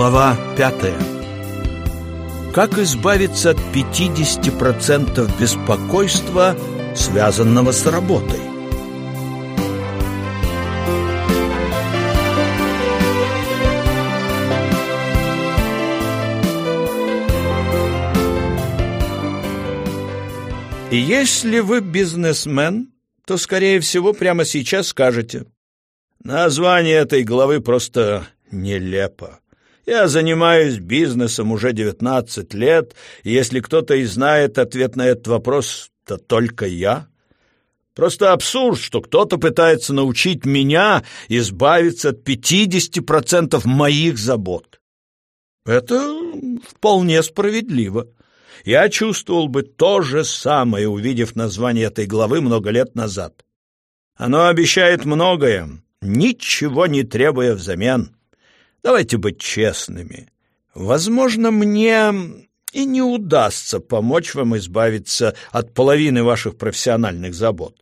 Глава пятая. Как избавиться от 50% беспокойства, связанного с работой? И если вы бизнесмен, то, скорее всего, прямо сейчас скажете «Название этой главы просто нелепо». Я занимаюсь бизнесом уже 19 лет, и если кто-то и знает ответ на этот вопрос, то только я. Просто абсурд, что кто-то пытается научить меня избавиться от 50% моих забот. Это вполне справедливо. Я чувствовал бы то же самое, увидев название этой главы много лет назад. Оно обещает многое, ничего не требуя взамен. Давайте быть честными. Возможно, мне и не удастся помочь вам избавиться от половины ваших профессиональных забот.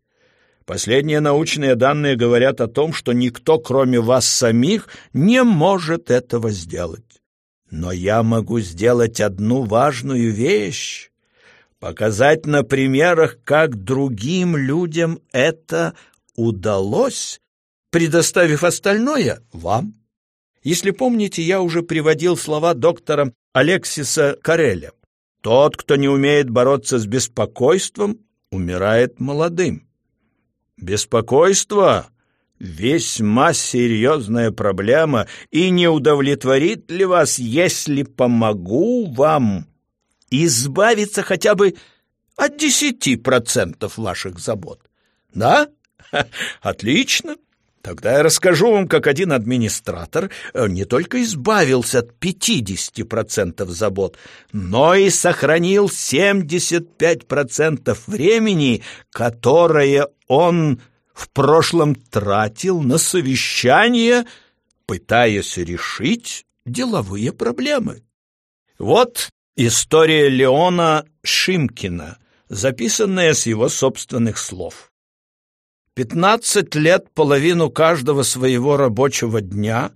Последние научные данные говорят о том, что никто, кроме вас самих, не может этого сделать. Но я могу сделать одну важную вещь — показать на примерах, как другим людям это удалось, предоставив остальное вам. Если помните, я уже приводил слова доктора Алексиса Кареля. Тот, кто не умеет бороться с беспокойством, умирает молодым. Беспокойство — весьма серьезная проблема, и не удовлетворит ли вас, если помогу вам избавиться хотя бы от десяти процентов ваших забот? Да? Отлично. Тогда я расскажу вам, как один администратор э, не только избавился от 50% забот, но и сохранил 75% времени, которое он в прошлом тратил на совещание, пытаясь решить деловые проблемы. Вот история Леона Шимкина, записанная с его собственных слов. Пятнадцать лет половину каждого своего рабочего дня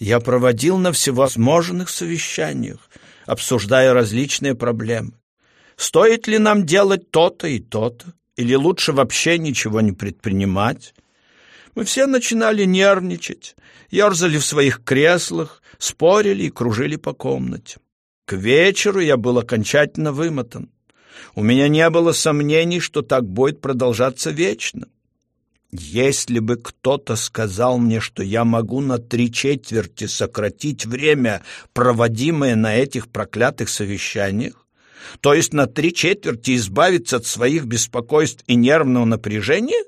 я проводил на всевозможных совещаниях, обсуждая различные проблемы. Стоит ли нам делать то-то и то-то? Или лучше вообще ничего не предпринимать? Мы все начинали нервничать, ерзали в своих креслах, спорили и кружили по комнате. К вечеру я был окончательно вымотан. У меня не было сомнений, что так будет продолжаться вечно. Если бы кто-то сказал мне, что я могу на три четверти сократить время, проводимое на этих проклятых совещаниях, то есть на три четверти избавиться от своих беспокойств и нервного напряжения,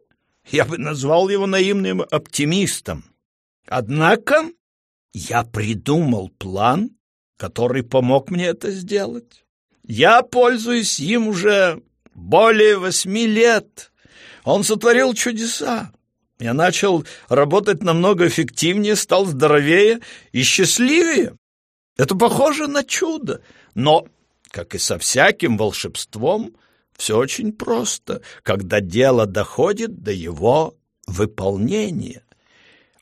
я бы назвал его наивным оптимистом. Однако я придумал план, который помог мне это сделать. Я пользуюсь им уже более восьми лет, он сотворил чудеса. Я начал работать намного эффективнее, стал здоровее и счастливее. Это похоже на чудо, но, как и со всяким волшебством, все очень просто, когда дело доходит до его выполнения.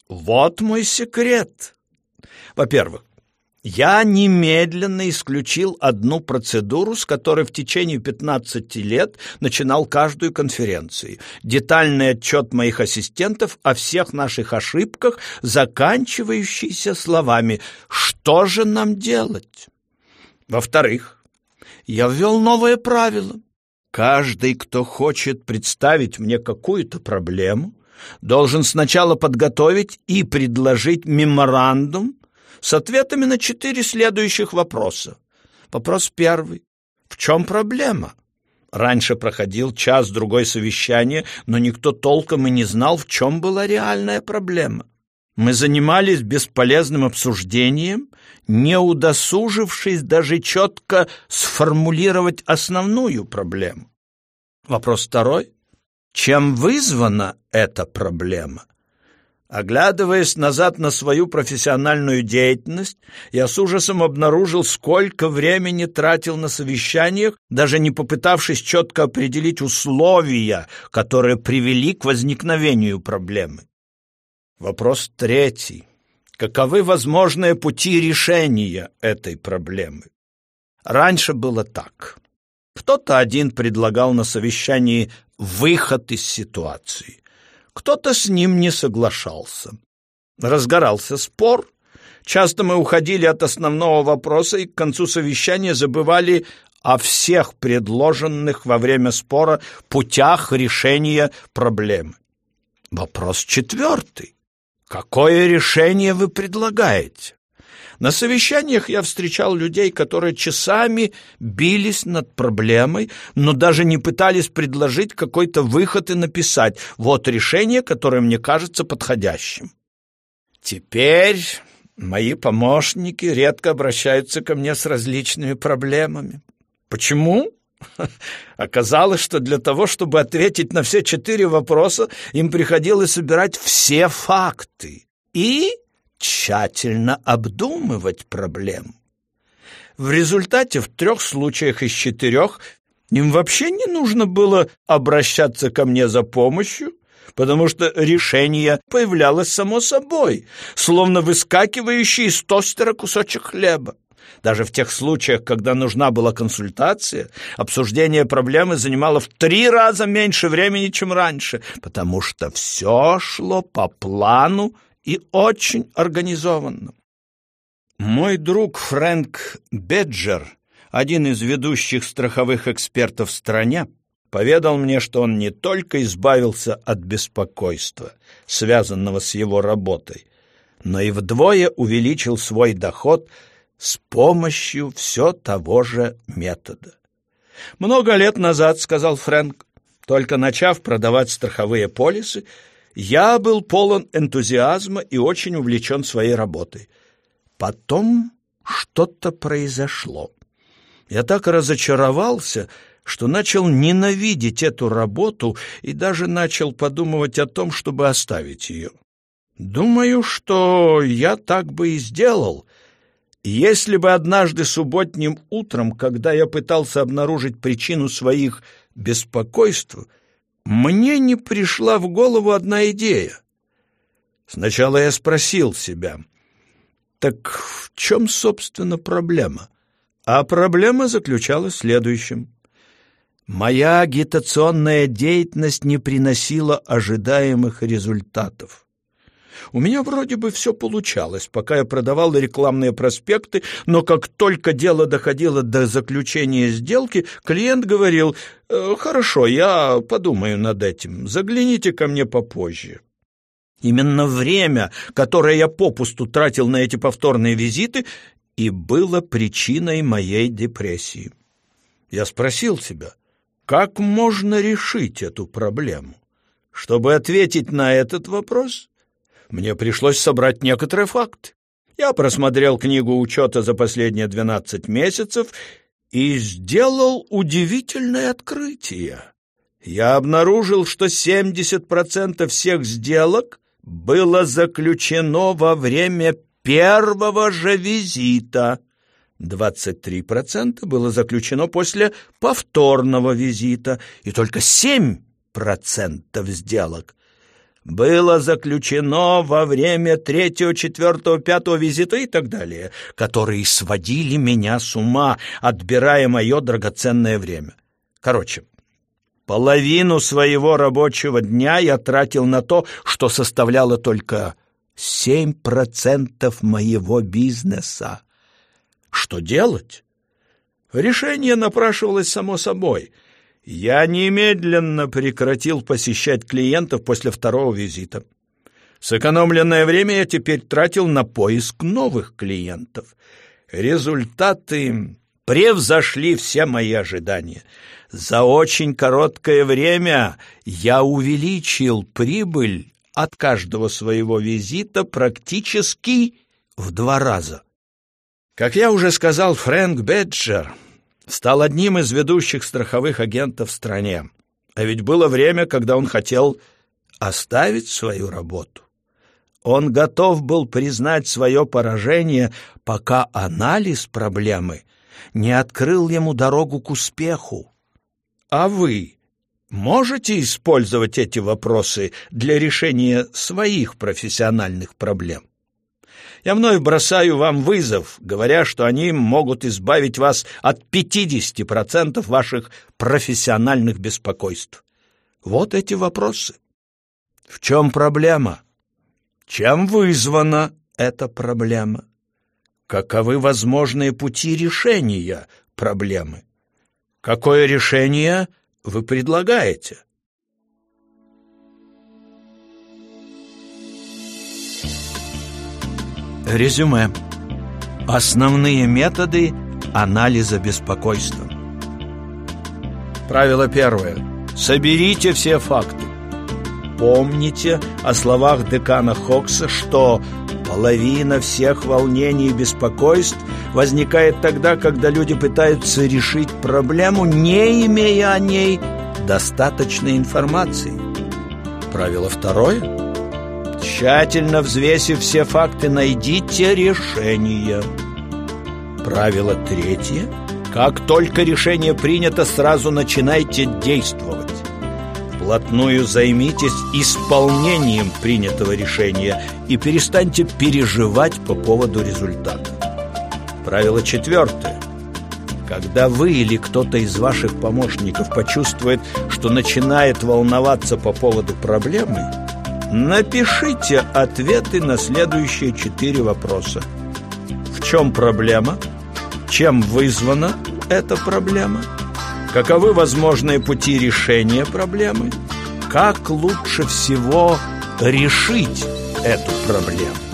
Вот мой секрет. Во-первых, я немедленно исключил одну процедуру, с которой в течение 15 лет начинал каждую конференцию. Детальный отчет моих ассистентов о всех наших ошибках, заканчивающийся словами «Что же нам делать?». Во-вторых, я ввел новое правило. Каждый, кто хочет представить мне какую-то проблему, должен сначала подготовить и предложить меморандум, с ответами на четыре следующих вопроса. Вопрос первый. В чем проблема? Раньше проходил час-другой совещания, но никто толком и не знал, в чем была реальная проблема. Мы занимались бесполезным обсуждением, не удосужившись даже четко сформулировать основную проблему. Вопрос второй. Чем вызвана эта проблема? Оглядываясь назад на свою профессиональную деятельность, я с ужасом обнаружил, сколько времени тратил на совещаниях, даже не попытавшись четко определить условия, которые привели к возникновению проблемы. Вопрос третий. каковы возможные пути решения этой проблемы. Раньше было так. Кто-то один предлагал на совещании выход из ситуации. Кто-то с ним не соглашался. Разгорался спор. Часто мы уходили от основного вопроса и к концу совещания забывали о всех предложенных во время спора путях решения проблемы. Вопрос четвертый. Какое решение вы предлагаете? На совещаниях я встречал людей, которые часами бились над проблемой, но даже не пытались предложить какой-то выход и написать «вот решение, которое мне кажется подходящим». Теперь мои помощники редко обращаются ко мне с различными проблемами. Почему? Оказалось, что для того, чтобы ответить на все четыре вопроса, им приходилось собирать все факты и тщательно обдумывать проблему. В результате в трех случаях из четырех им вообще не нужно было обращаться ко мне за помощью, потому что решение появлялось само собой, словно выскакивающий из тостера кусочек хлеба. Даже в тех случаях, когда нужна была консультация, обсуждение проблемы занимало в три раза меньше времени, чем раньше, потому что все шло по плану и очень организованно. Мой друг Фрэнк Беджер, один из ведущих страховых экспертов в стране, поведал мне, что он не только избавился от беспокойства, связанного с его работой, но и вдвое увеличил свой доход с помощью все того же метода. «Много лет назад, — сказал Фрэнк, — только начав продавать страховые полисы, я был полон энтузиазма и очень увлечен своей работой. Потом что-то произошло. Я так разочаровался, что начал ненавидеть эту работу и даже начал подумывать о том, чтобы оставить ее. Думаю, что я так бы и сделал, если бы однажды субботним утром, когда я пытался обнаружить причину своих беспокойств, мне не пришла в голову одна идея. Сначала я спросил себя, так в чем, собственно, проблема? А проблема заключалась в следующем. Моя агитационная деятельность не приносила ожидаемых результатов. У меня вроде бы все получалось, пока я продавал рекламные проспекты, но как только дело доходило до заключения сделки, клиент говорил, «Э, «Хорошо, я подумаю над этим, загляните ко мне попозже». Именно время, которое я попусту тратил на эти повторные визиты, и было причиной моей депрессии. Я спросил себя, как можно решить эту проблему? Чтобы ответить на этот вопрос, мне пришлось собрать некоторые факты. Я просмотрел книгу учета за последние 12 месяцев и сделал удивительное открытие. Я обнаружил, что 70% всех сделок было заключено во время первого же визита. 23% было заключено после повторного визита, и только 7% сделок было заключено во время третьего, четвертого, пятого визита и так далее, которые сводили меня с ума, отбирая мое драгоценное время. Короче, половину своего рабочего дня я тратил на то, что составляло только семь процентов моего бизнеса. Что делать? Решение напрашивалось само собой — я немедленно прекратил посещать клиентов после второго визита. Сэкономленное время я теперь тратил на поиск новых клиентов. Результаты превзошли все мои ожидания. За очень короткое время я увеличил прибыль от каждого своего визита практически в два раза. Как я уже сказал, Фрэнк Беджер стал одним из ведущих страховых агентов в стране. А ведь было время, когда он хотел оставить свою работу. Он готов был признать свое поражение, пока анализ проблемы не открыл ему дорогу к успеху. А вы можете использовать эти вопросы для решения своих профессиональных проблем? Я вновь бросаю вам вызов, говоря, что они могут избавить вас от 50% ваших профессиональных беспокойств. Вот эти вопросы. В чем проблема? Чем вызвана эта проблема? Каковы возможные пути решения проблемы? Какое решение вы предлагаете? Резюме. Основные методы анализа беспокойства. Правило первое. Соберите все факты. Помните о словах декана Хокса, что половина всех волнений и беспокойств возникает тогда, когда люди пытаются решить проблему, не имея о ней достаточной информации. Правило второе. Тщательно взвесив все факты, найдите решение. Правило третье. Как только решение принято, сразу начинайте действовать. Вплотную займитесь исполнением принятого решения и перестаньте переживать по поводу результата. Правило четвертое. Когда вы или кто-то из ваших помощников почувствует, что начинает волноваться по поводу проблемы, Напишите ответы на следующие четыре вопроса. В чем проблема? Чем вызвана эта проблема? Каковы возможные пути решения проблемы? Как лучше всего решить эту проблему?